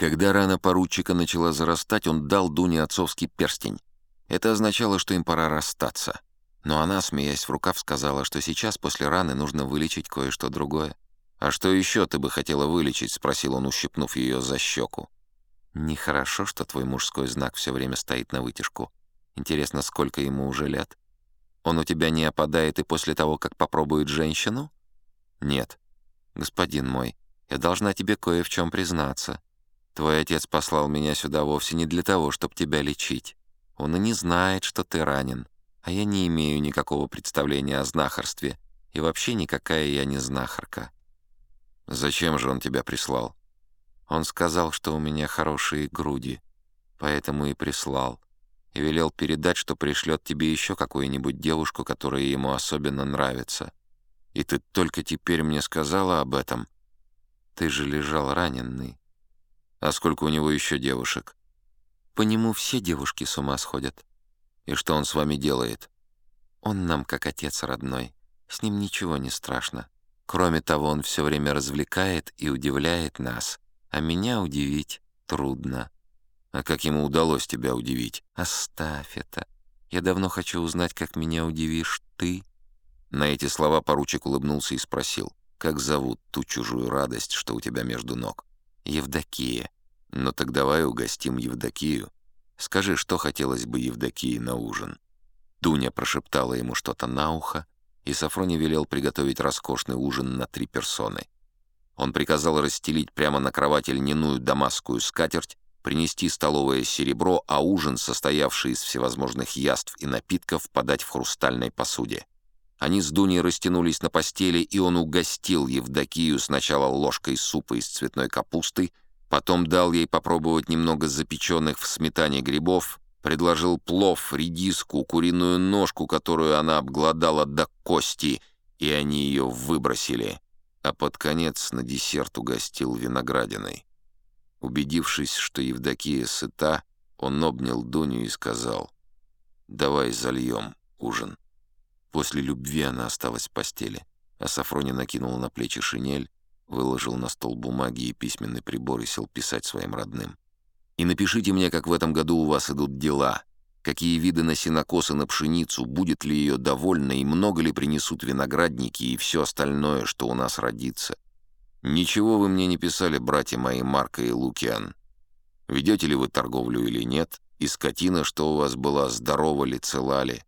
Когда рана поручика начала зарастать, он дал Дуне отцовский перстень. Это означало, что им пора расстаться. Но она, смеясь в рукав, сказала, что сейчас после раны нужно вылечить кое-что другое. «А что еще ты бы хотела вылечить?» — спросил он, ущипнув ее за щеку. «Нехорошо, что твой мужской знак все время стоит на вытяжку. Интересно, сколько ему уже лет? Он у тебя не опадает и после того, как попробует женщину?» «Нет. Господин мой, я должна тебе кое в чем признаться. Твой отец послал меня сюда вовсе не для того, чтобы тебя лечить. Он и не знает, что ты ранен. А я не имею никакого представления о знахарстве. И вообще никакая я не знахарка. Зачем же он тебя прислал? Он сказал, что у меня хорошие груди. Поэтому и прислал. И велел передать, что пришлет тебе еще какую-нибудь девушку, которая ему особенно нравится. И ты только теперь мне сказала об этом. Ты же лежал раненый. А сколько у него еще девушек? По нему все девушки с ума сходят. И что он с вами делает? Он нам как отец родной. С ним ничего не страшно. Кроме того, он все время развлекает и удивляет нас. А меня удивить трудно. А как ему удалось тебя удивить? Оставь это. Я давно хочу узнать, как меня удивишь ты. На эти слова поручик улыбнулся и спросил, как зовут ту чужую радость, что у тебя между ног? Евдокия. «Ну так давай угостим Евдокию. Скажи, что хотелось бы Евдокии на ужин». Дуня прошептала ему что-то на ухо, и Сафрони велел приготовить роскошный ужин на три персоны. Он приказал расстелить прямо на кровати льняную дамасскую скатерть, принести столовое серебро, а ужин, состоявший из всевозможных яств и напитков, подать в хрустальной посуде. Они с Дуней растянулись на постели, и он угостил Евдокию сначала ложкой супа из цветной капусты, Потом дал ей попробовать немного запеченных в сметане грибов, предложил плов, редиску, куриную ножку, которую она обглодала до кости, и они ее выбросили. А под конец на десерт угостил виноградиной. Убедившись, что Евдокия сыта, он обнял Дуню и сказал, «Давай зальем ужин». После любви она осталась в постели, а Сафрони накинула на плечи шинель, Выложил на стол бумаги и письменный прибор и сел писать своим родным. «И напишите мне, как в этом году у вас идут дела, какие виды на сенокосы на пшеницу, будет ли ее довольно и много ли принесут виноградники и все остальное, что у нас родится. Ничего вы мне не писали, братья мои Марка и Лукиан. Ведете ли вы торговлю или нет, и скотина, что у вас была, здорова ли, цела ли?»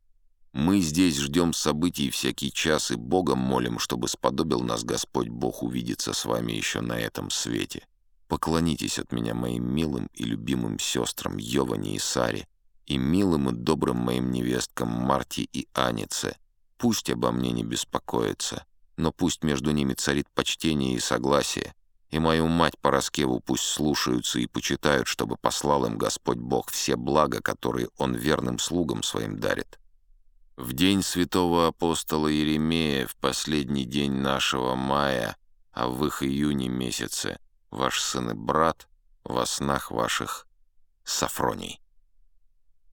Мы здесь ждем событий всякий час и Богом молим, чтобы сподобил нас Господь Бог увидеться с вами еще на этом свете. Поклонитесь от меня моим милым и любимым сестрам Йоване и Саре, и милым и добрым моим невесткам Марти и Анице. Пусть обо мне не беспокоятся, но пусть между ними царит почтение и согласие, и мою мать Пороскеву пусть слушаются и почитают, чтобы послал им Господь Бог все блага, которые Он верным слугам своим дарит. В день святого апостола Еремея, в последний день нашего мая, а в их июне месяце, ваш сын и брат во снах ваших Сафроний.